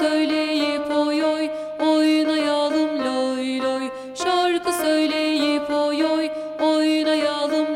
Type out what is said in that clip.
söyleyip oy oy oynayalım loy loy. Şarkı söyleyip oy oy oynayalım